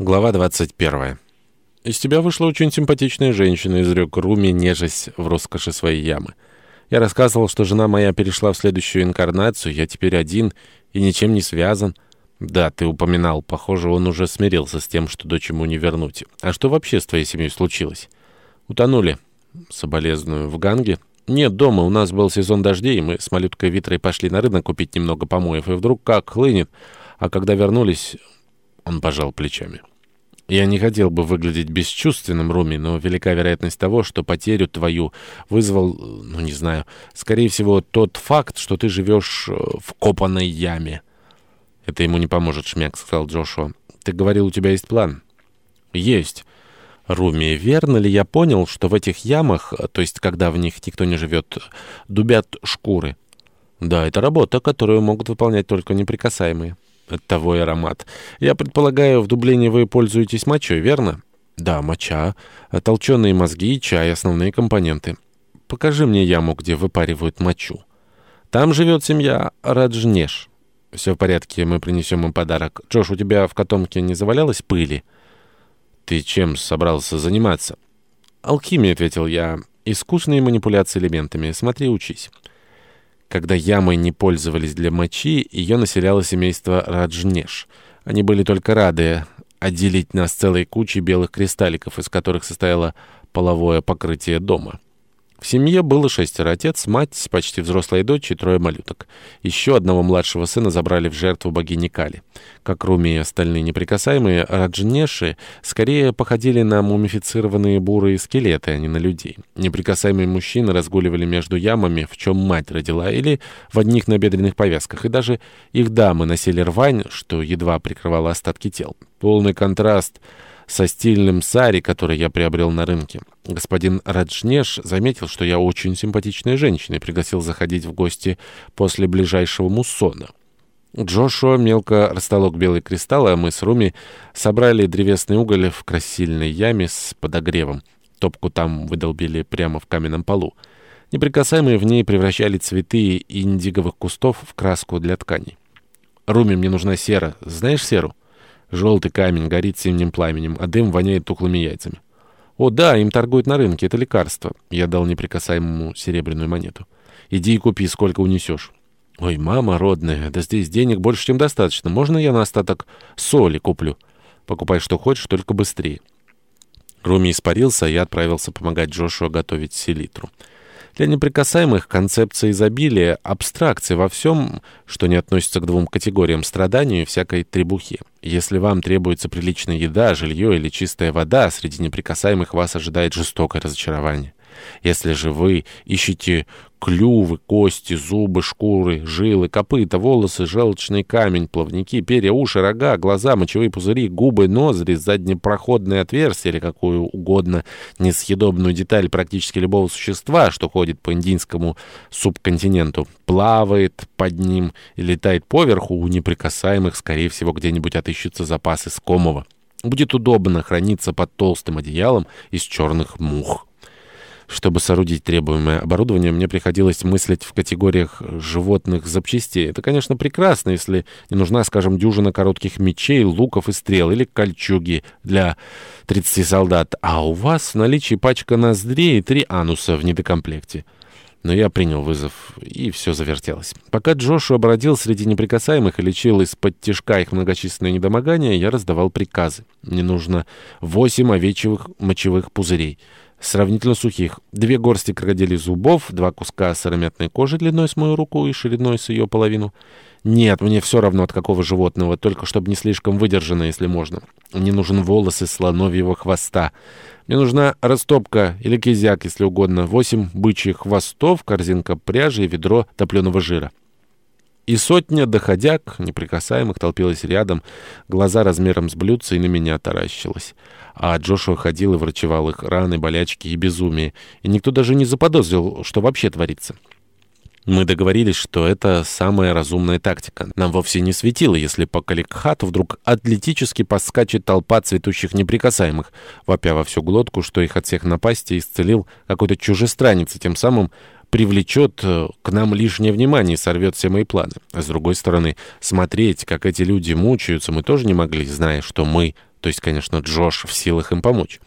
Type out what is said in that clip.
Глава 21. «Из тебя вышла очень симпатичная женщина», — изрек Руми, нежесть в роскоши своей ямы. «Я рассказывал, что жена моя перешла в следующую инкарнацию, я теперь один и ничем не связан». «Да, ты упоминал. Похоже, он уже смирился с тем, что дочь ему не вернуть. А что вообще с твоей семьей случилось?» «Утонули. Соболезную. В Ганге?» «Нет, дома. У нас был сезон дождей, мы с малюткой Витрой пошли на рынок купить немного помоев, и вдруг как хлынет. А когда вернулись, он пожал плечами. Я не хотел бы выглядеть бесчувственным, Руми, но велика вероятность того, что потерю твою вызвал, ну, не знаю, скорее всего, тот факт, что ты живешь э, в копанной яме. Это ему не поможет, Шмяк, сказал Джошуа. Ты говорил, у тебя есть план? Есть. Руми, верно ли я понял, что в этих ямах, то есть когда в них никто не живет, дубят шкуры? Да, это работа, которую могут выполнять только неприкасаемые. Оттого и аромат. Я предполагаю, в дублении вы пользуетесь мочой, верно? Да, моча. Толченые мозги, чай — основные компоненты. Покажи мне яму, где выпаривают мочу. Там живет семья Раджнеш. Все в порядке, мы принесем им подарок. Джош, у тебя в котомке не завалялось пыли? Ты чем собрался заниматься? Алхимия, ответил я. Искусные манипуляции элементами. Смотри, учись. Когда ямой не пользовались для мочи, ее населяло семейство Раджнеш. Они были только рады отделить нас целой кучей белых кристалликов, из которых состояло половое покрытие дома. В семье было шестеро. Отец, мать, почти взрослая дочь и трое малюток. Еще одного младшего сына забрали в жертву богини Кали. Как Руми и остальные неприкасаемые, раджнеши скорее походили на мумифицированные бурые скелеты, а не на людей. Неприкасаемые мужчины разгуливали между ямами, в чем мать родила, или в одних набедренных повязках, и даже их дамы носили рвань, что едва прикрывало остатки тел. Полный контраст со стильным сари, который я приобрел на рынке. Господин Раджнеш заметил, что я очень симпатичная женщина и пригласил заходить в гости после ближайшего муссона. Джошуа мелко растолок белые кристаллы, а мы с Руми собрали древесный уголь в красильной яме с подогревом. Топку там выдолбили прямо в каменном полу. Неприкасаемые в ней превращали цветы индиговых кустов в краску для тканей. «Руми, мне нужна сера. Знаешь серу?» Желтый камень горит синим пламенем, а дым воняет тухлыми яйцами. «О, да, им торгуют на рынке, это лекарство». Я дал неприкасаемому серебряную монету. «Иди и купи, сколько унесешь». «Ой, мама родная, да здесь денег больше, чем достаточно. Можно я на остаток соли куплю?» «Покупай, что хочешь, только быстрее». Руми испарился, а я отправился помогать Джошуа готовить селитру. Для неприкасаемых концепция изобилия — абстракция во всем, что не относится к двум категориям страданию и всякой требухе. Если вам требуется приличная еда, жилье или чистая вода, среди неприкасаемых вас ожидает жестокое разочарование. Если же вы ищете клювы, кости, зубы, шкуры, жилы, копыта, волосы, желчный камень, плавники, перья, уши, рога, глаза, мочевые пузыри, губы, ноздри, заднепроходные отверстия или какую угодно несъедобную деталь практически любого существа, что ходит по индийскому субконтиненту, плавает под ним и летает поверху, у неприкасаемых, скорее всего, где-нибудь отыщутся запасы скомого. Будет удобно храниться под толстым одеялом из черных мух. Чтобы соорудить требуемое оборудование, мне приходилось мыслить в категориях животных запчастей. Это, конечно, прекрасно, если не нужна, скажем, дюжина коротких мечей, луков и стрел или кольчуги для 30 солдат. А у вас в наличии пачка ноздрей и три ануса в недокомплекте. Но я принял вызов, и все завертелось. Пока Джошу обродил среди неприкасаемых и лечил из-под тяжка их многочисленные недомогания, я раздавал приказы. Мне нужно восемь овечьих мочевых пузырей сравнительно сухих, две горсти крокодилей зубов, два куска сыромятной кожи длиной с мою руку и шириной с ее половину. Нет, мне все равно от какого животного, только чтобы не слишком выдержано, если можно. Мне нужен волос из слоновьего хвоста. Мне нужна растопка или кизяк, если угодно, восемь бычьих хвостов, корзинка пряжи и ведро топленого жира. И сотня доходяг, неприкасаемых, толпилась рядом, глаза размером с блюдца и на меня таращилась. А Джошуа ходил и врачевал их раны, болячки и безумие, и никто даже не заподозрил, что вообще творится. Мы договорились, что это самая разумная тактика. Нам вовсе не светило, если по Каликхату вдруг атлетически поскачет толпа цветущих неприкасаемых, вопя во всю глотку, что их от всех напасти исцелил какой-то чужестранец, и тем самым привлечет э, к нам лишнее внимание сорвет все мои планы. А с другой стороны, смотреть, как эти люди мучаются, мы тоже не могли, зная, что мы То есть, конечно, Джош в силах им помочь.